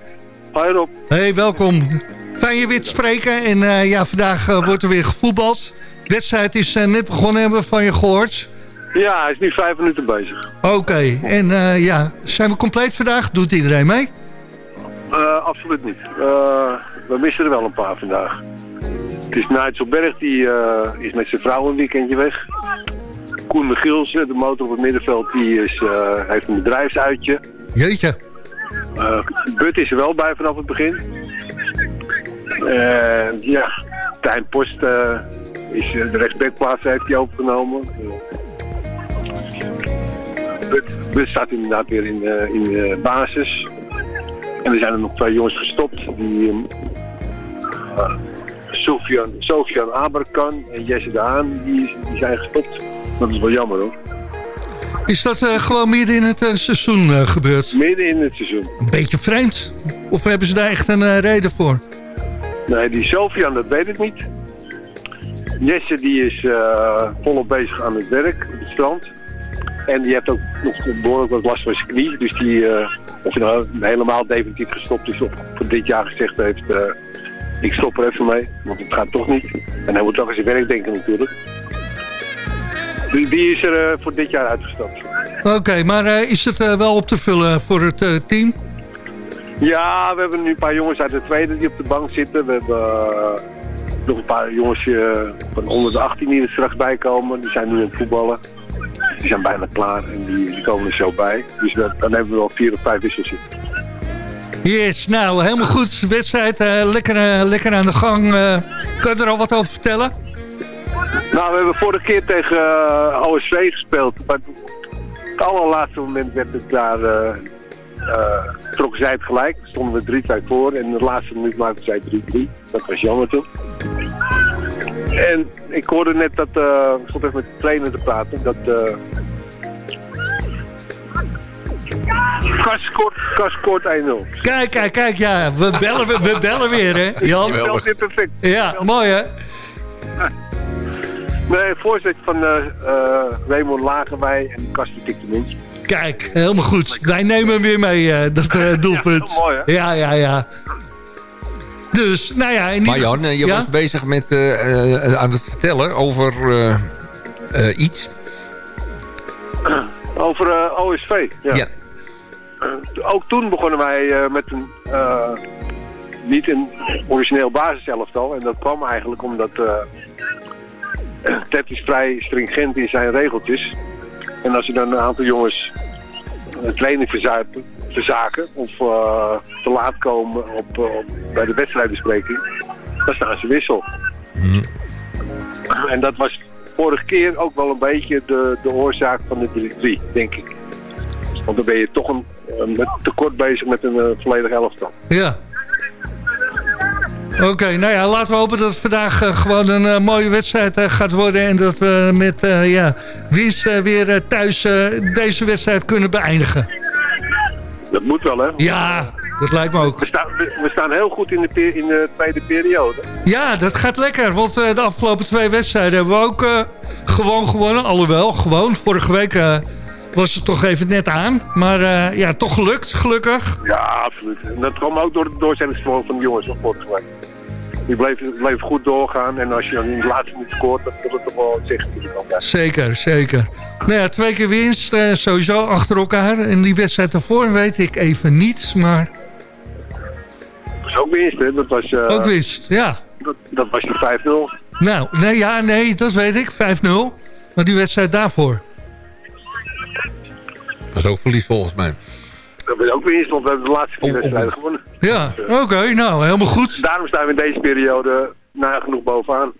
Hoi Rob. Hey, welkom. Fijn je weer te spreken. En ja, vandaag wordt er weer gevoetbald. De wedstrijd is net begonnen, hebben we van je gehoord. Ja, hij is nu vijf minuten bezig. Oké, en eh, ja, zijn we compleet vandaag? Doet iedereen mee? Eh, absoluut niet. Eh, we missen er wel een paar vandaag. Het is Nijtselberg, die eh, is met zijn vrouw een weekendje weg. Koen Michielsen, de motor op het middenveld, die is, heeft een bedrijfsuitje. Jeetje. But is er wel bij vanaf het begin. Ja, Tijn Post is de rechtsbackplaats heeft hij overgenomen. But, But staat inderdaad weer in, eh, in de basis. En er zijn er nog twee jongens gestopt. Die, ehm, eh, Sofian, Sofian Aberkan en Jesse de Haan, die, die zijn gestopt. Dat is wel jammer hoor. Is dat eh, gewoon midden in het eh, seizoen gebeurd? Midden in het seizoen. Een beetje vreemd. Of hebben ze daar echt een reden voor? Nee, die Sofian, dat weet ik niet. Jesse die is volop bezig aan het werk op het strand. En die heeft ook nog behoorlijk wat last van zijn knie. Dus die, eh, of hij nou helemaal definitief gestopt is of voor dit jaar gezegd heeft... eh, ik stop er even mee, want het gaat toch niet. En hij moet toch aan zijn werk denken natuurlijk. Die, die is er eh, voor dit jaar uitgestapt. Oké, maar is het wel op te vullen voor het team? Ja, we hebben nu een paar jongens uit de tweede die op de bank zitten. We hebben nog een paar jongens van onder de 18 die er straks bij komen. Die zijn nu aan het voetballen. Die zijn bijna klaar en die, die komen er zo bij. Dus dat, dan hebben we wel vier of vijf wissels zitten. Yes, nou, helemaal goed. Wedstrijd, eh, lekker, eh, lekker aan de gang. Eh, kan je er al wat over vertellen? Nou, we hebben vorige keer tegen OSV gespeeld. Maar het allerlaatste moment werd het daar... trokken zij het gelijk. Stonden we 3-2 voor. En in de laatste minuut maakten zij 3-3. Dat was jammer toen. En ik hoorde net dat... eh ik stond even met de trainer te praten. Dat... eh Kas scoort, Kas scoort 1-0. Kijk, kijk, kijk, ja, we bellen, we, we bellen weer, hè, Jan? Dat is perfect. Ja, mooi, hè? Nee, voorzet van eh Raymond Lagerwij en Kas de Tik de Minst. Kijk, helemaal goed. Wij nemen hem weer mee, eh, dat doelpunt. Ja, mooi, hè? Ja, ja, ja. Dus, nou ja... In Maar Jan, eh, je Ja? was bezig met eh, eh, aan het vertellen over eh, eh, iets. Over eh, OSV. Ja. Ja. Ook toen begonnen wij eh, met een eh, niet een origineel basiselftal. En dat kwam eigenlijk omdat eh Ted is vrij stringent in zijn regeltjes. En als je dan een aantal jongens een training verzuipen, verzaken of eh, te laat komen op, eh, op- bij de wedstrijdbespreking, dan staan ze wissel. En dat was vorige keer ook wel een beetje de, de oorzaak van de 3-3, denk ik. Want dan ben je toch een, een met tekort bezig met een eh, volledig elftal. Ja. Oké, nou ja, laten we hopen dat het vandaag gewoon een mooie wedstrijd gaat worden... en dat we met ja, eh, weer thuis deze wedstrijd kunnen beëindigen. Dat moet wel, hè? Ja, dat lijkt me ook. We staan, we, we staan heel goed in de, in de tweede periode. Ja, dat gaat lekker, want eh, de afgelopen twee wedstrijden hebben we ook eh, gewoon gewonnen. Alhoewel, gewoon. Vorige week eh, was het toch even net aan. Maar ja, toch gelukt, gelukkig. Ja, absoluut. En dat kwam ook door de doorzettingsvermogen van de jongens vorige week. Die bleven goed doorgaan. En als je dan in de laatste minuut scoort, dan wil het toch wel zeggen. Zeker, zeker. Nou ja, twee keer winst, eh, sowieso achter elkaar. En die wedstrijd ervoor weet ik even niet, maar Dat was ook winst, hè? Dat was, eh, ook winst, ja. Dat, dat was die 5-0. Nou, nee, ja, nee, dat weet ik, 5-0. Maar die wedstrijd daarvoor. Dat was ook verlies volgens mij. Dat was ook winst, want we hebben de laatste vier wedstrijden gewonnen. Ja, oké, nou, helemaal goed. Daarom staan we in deze periode nagenoeg bovenaan.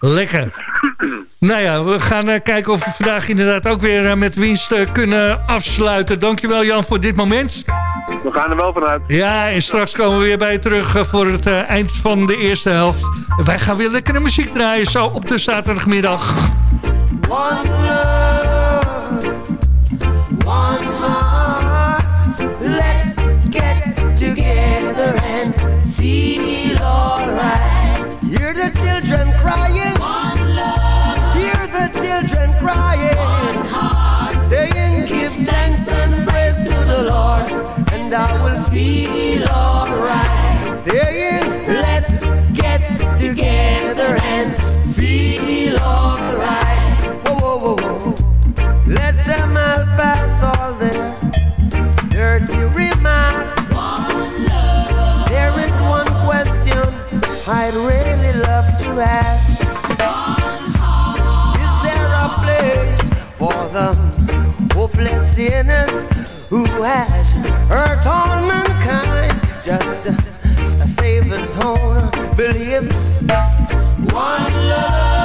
Lekker. nou ja, we gaan eh, kijken of we vandaag inderdaad ook weer eh, met winst eh, kunnen afsluiten. Dankjewel Jan voor dit moment. We gaan er wel vanuit. Ja, en straks komen we weer bij je terug voor het eh, eind van de eerste helft. Wij gaan weer lekkere muziek draaien zo op de zaterdagmiddag. One love, crying, and I will feel alright. Saying, Let's get together and feel alright. Whoa, whoa, whoa, whoa. Let them all pass all their dirty remarks. There is one question I'd really love to ask. Is there a place for the hopeless sinners who has hurt all mankind? Just a, a Savior's own belief. One love.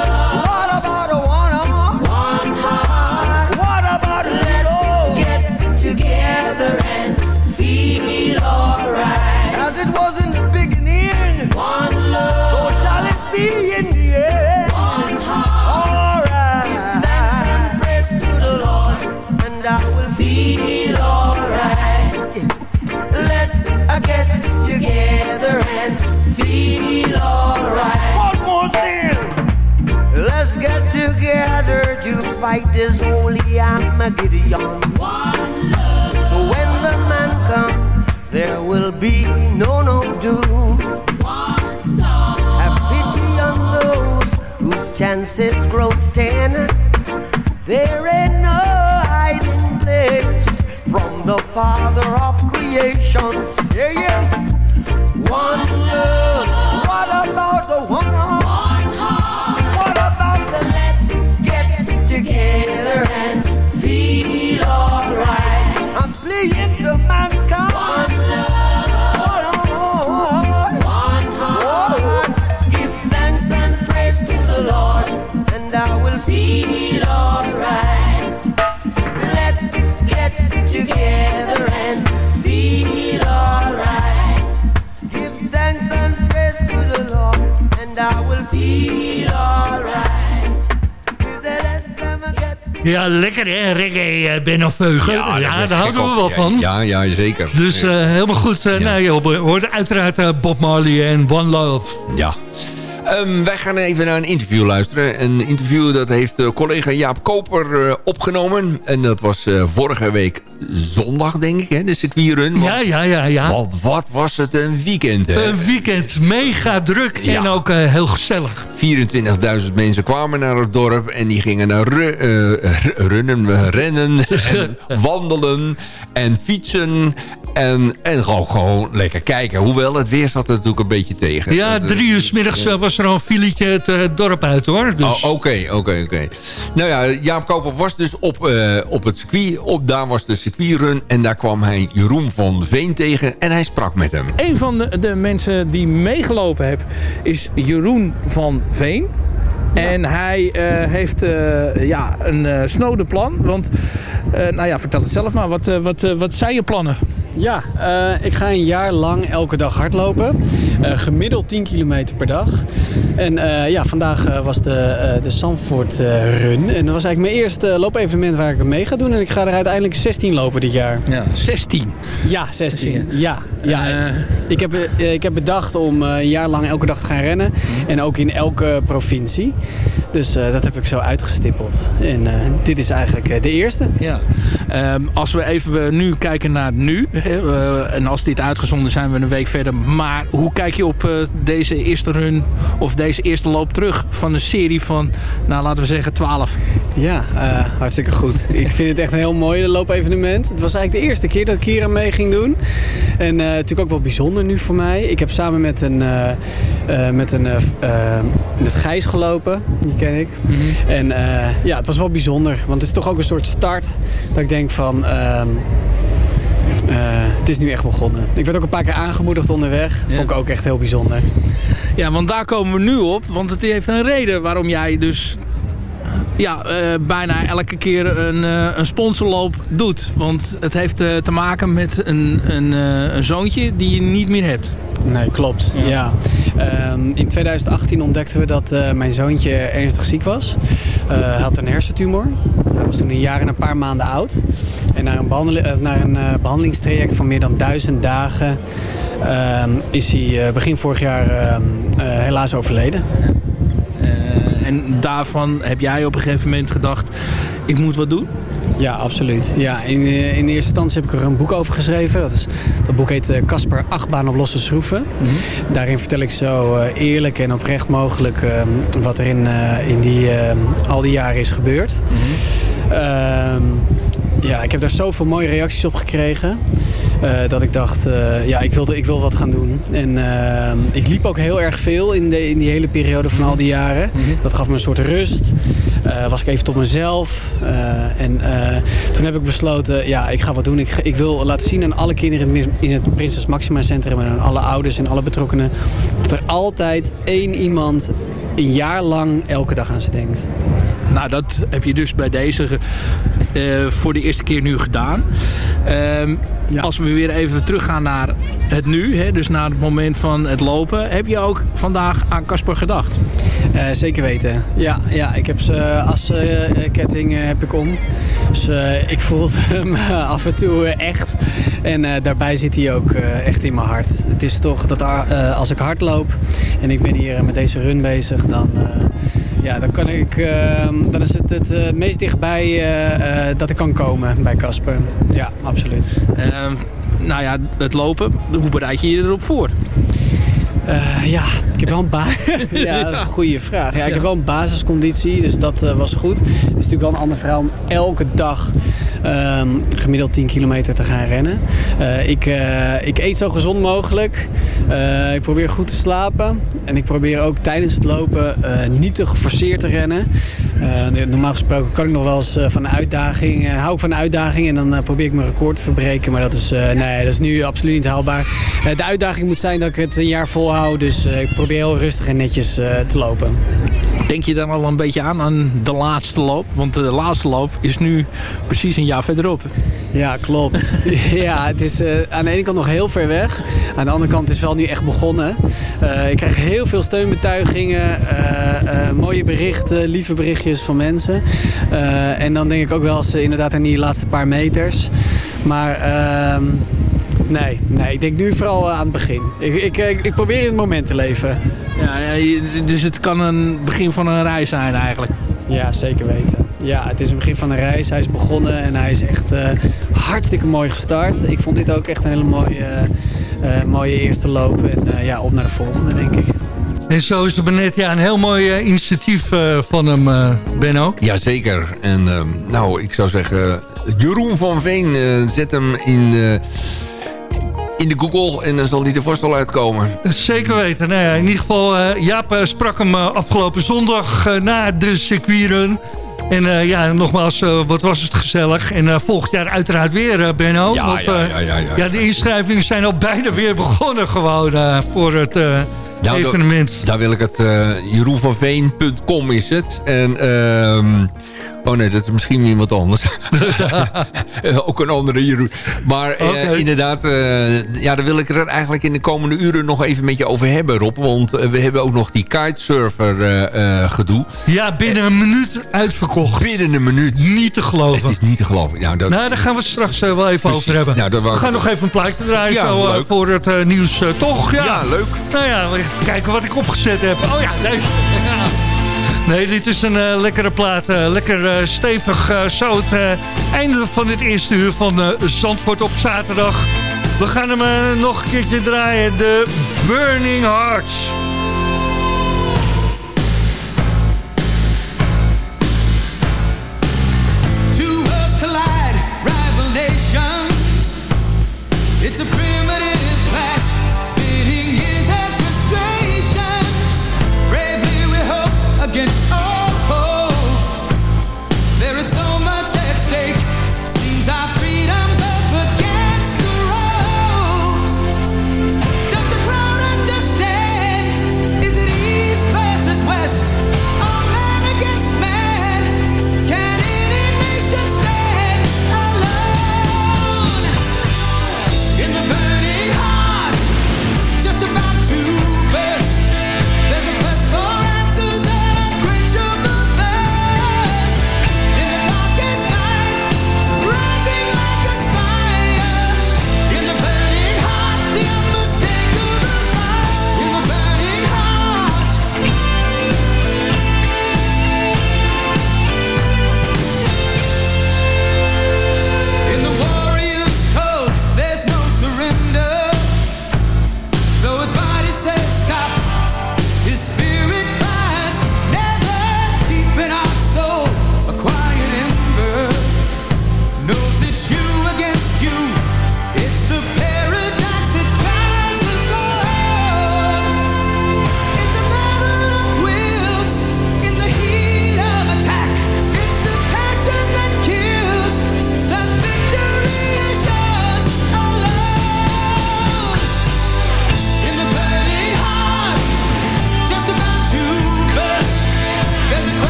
Holy Armageddon. So when the man comes, there will be no no doom. Have pity on those whose chances grow ten. There ain't no hiding place from the Father of creation. Saying, one love. What about the one Ja, lekker hè, reggae, eh, Ben of Veugen. Ja, daar houden we wel Ja, van. Ja, ja, zeker. Dus eh, helemaal goed. Eh, Nou, je hoorde uiteraard Bob Marley en One Love. Ja. Ehm, wij gaan even naar een interview luisteren. Een interview dat heeft collega Jaap Koper opgenomen. En dat was vorige week zondag, denk ik, hè, de circuitrun. Ja, ja, ja, ja. Want wat was het een weekend, hè? Een weekend mega druk en ook eh, heel gezellig. 24.000 mensen kwamen naar het dorp en die gingen naar ru- eh, runnen, rennen en wandelen en fietsen en, en gewoon, gewoon lekker kijken. Hoewel, het weer zat er natuurlijk een beetje tegen. Ja, eh, drie uur 's middags was er al een filetje het dorp uit hoor. Dus... Oh, Oké, oké, oké. Nou ja, Jaap Koper was dus op, op het circuit. Op, daar was de circuitrun en daar kwam hij Jeroen van Veen tegen en hij sprak met hem. Een van de, de mensen die meegelopen heb is Jeroen van Veen. En hij eh, heeft eh, ja, een eh snode plan. Want, nou ja, vertel het zelf maar. Wat, wat, wat zijn je plannen? Ja, eh, ik ga een jaar lang elke dag hardlopen. Eh, gemiddeld 10 kilometer per dag. En eh, ja, vandaag was de, de eh, Run. En dat was eigenlijk mijn eerste loopevenement waar ik mee ga doen. En ik ga er uiteindelijk 16 lopen dit jaar. Ja, 16? Ja, 16. Ja, ja. ik, heb, ik heb bedacht om een jaar lang elke dag te gaan rennen. En ook in elke provincie. Dus dat heb ik zo uitgestippeld. En dit is eigenlijk de eerste. Ja. Ehm, als we even nu kijken naar nu. En als dit uitgezonden zijn we een week verder. Maar hoe kijk je op eh, deze eerste run of deze eerste loop terug van een serie van, nou laten we zeggen 12? Ja, eh, hartstikke goed. Ik vind het echt een heel mooi loopevenement. Het was eigenlijk de eerste keer dat ik hier aan mee ging doen. En eh, natuurlijk ook wel bijzonder nu voor mij. Ik heb samen met een, met een met Gijs gelopen. Die ken ik. En eh, ja, het was wel bijzonder. Want het is toch ook een soort start. Dat ik denk van... ehm, eh, het is nu echt begonnen. Ik werd ook een paar keer aangemoedigd onderweg. Vond ik ook echt heel bijzonder. Ja, want daar komen we nu op. Want het heeft een reden waarom jij dus ja, eh, bijna elke keer een, eh, een sponsorloop doet. Want het heeft te maken met een, een, een zoontje die je niet meer hebt. Nee, klopt. Ja. Ehm, in 2018 ontdekten we dat mijn zoontje ernstig ziek was. Hij had een hersentumor. Was toen een jaar en een paar maanden oud. En na een, behandeli- eh, een eh, behandelingstraject van meer dan duizend dagen... ehm, is hij eh, begin vorig jaar eh, helaas overleden. Eh, en daarvan heb jij op een gegeven moment gedacht... ik moet wat doen? Ja, absoluut. Ja, in, eh, in eerste instantie heb ik er een boek over geschreven. Dat, is, dat boek heet eh, Casper Achtbaan op losse schroeven. Daarin vertel ik zo eh, eerlijk en oprecht mogelijk eh, wat er in, eh, in die, eh, al die jaren is gebeurd. Ehm, ja, ik heb daar zoveel mooie reacties op gekregen. eh, dat ik dacht, eh, ja, ik, wilde, ik wil wat gaan doen. En eh, ik liep ook heel erg veel in, de, in die hele periode van al die jaren. Dat gaf me een soort rust. Eh, was ik even tot mezelf. En toen heb ik besloten, ja, ik ga wat doen. Ik, ik wil laten zien aan alle kinderen in het, in het Prinses Maxima Centrum... en aan alle ouders en alle betrokkenen... dat er altijd één iemand een jaar lang elke dag aan ze denkt. Nou, dat heb je dus bij deze eh, voor de eerste keer nu gedaan. Ehm, Als we weer even teruggaan naar het nu, hè, dus naar het moment van het lopen. Heb je ook vandaag aan Casper gedacht? Eh, zeker weten. Ja, ja ik heb zijn asketting heb ik om. Dus eh, ik voel hem eh, af en toe eh, echt. En eh, daarbij zit hij ook eh, echt in mijn hart. Het is toch dat eh, als ik hard loop en ik ben hier met deze run bezig, dan, eh, ja, dan, kan ik, eh, dan is het het eh, meest dichtbij eh, eh, dat ik kan komen bij Casper. Ja, absoluut. Ehm, nou ja, het lopen, hoe bereid je je erop voor? Ja, ik heb wel een basis. ja, goede vraag. Ja, ik heb wel een basisconditie, dus dat was goed. Het is natuurlijk wel een ander verhaal om elke dag ehm, gemiddeld 10 kilometer te gaan rennen. Eh, ik, eh, ik eet zo gezond mogelijk. Eh, ik probeer goed te slapen. En ik probeer ook tijdens het lopen niet te geforceerd te rennen. Eh, normaal gesproken kan ik nog wel eens eh, van een uitdaging. eh, hou ik van een uitdaging en dan probeer ik mijn record te verbreken. Maar dat is, nee, dat is nu absoluut niet haalbaar. De uitdaging moet zijn dat ik het een jaar volhoud. Dus ik probeer heel rustig en netjes te lopen. Denk je dan al een beetje aan aan de laatste loop? Want de laatste loop is nu precies een jaar verderop. Ja, klopt. ja, het is eh, aan de ene kant nog heel ver weg. Aan de andere kant is het wel nu echt begonnen. Eh, ik krijg heel veel steunbetuigingen, eh, mooie berichten, lieve berichtjes van mensen. En dan denk ik ook wel eens inderdaad aan die laatste paar meters. Maar ehm, nee, nee, ik denk nu vooral aan het begin. Ik, ik, ik, probeer in het moment te leven. Ja, dus het kan een begin van een reis zijn eigenlijk. Ja, zeker weten. Ja, het is een begin van een reis. Hij is begonnen en hij is echt eh, hartstikke mooi gestart. Ik vond dit ook echt een hele mooie, eh, eh, mooie eerste loop. En eh, ja, op naar de volgende, denk ik. En zo is het maar net ja, een heel mooi initiatief eh, van hem, eh, Benno. Jazeker. En ehm, nou, ik zou zeggen... Jeroen van Veen, eh, zet hem in, eh, in de Google en dan zal hij er vast wel uitkomen. Zeker weten. Nou ja, in ieder geval, eh, Jaap sprak hem afgelopen zondag na de circuitrun. En eh, ja, nogmaals, eh, wat was het gezellig. En eh, volgend jaar uiteraard weer, Benno. Ja, Want, ja, ja, ja, ja. de inschrijvingen zijn al bijna weer begonnen gewoon voor het Nou, evenement. Daar, daar wil ik het... eh jeroenvanveen.com is het. En... oh nee, dat is misschien iemand anders. Ook een andere Jeroen. Maar eh, inderdaad, eh, ja, daar wil ik er eigenlijk in de komende uren nog even met je over hebben, Rob. Want eh, we hebben ook nog die kitesurfer eh, eh, gedoe. Ja, binnen een minuut uitverkocht. Binnen een minuut. Niet te geloven. Het is niet te geloven. Nou, dat, Nou, daar gaan we het straks eh, wel even Precies. over hebben. Nou, we gaan nog even een plaatje draaien Ja, zo, eh, leuk. voor het eh, nieuws, eh, toch? Ja. Ja, leuk. Nou ja, even kijken wat ik opgezet heb. Oh ja. Ja. Nee, dit is een eh, lekkere plaat. eh, lekker eh, stevig. eh, zo het einde van dit eerste uur van Zandvoort op zaterdag. We gaan hem nog een keertje draaien. De Burning Hearts.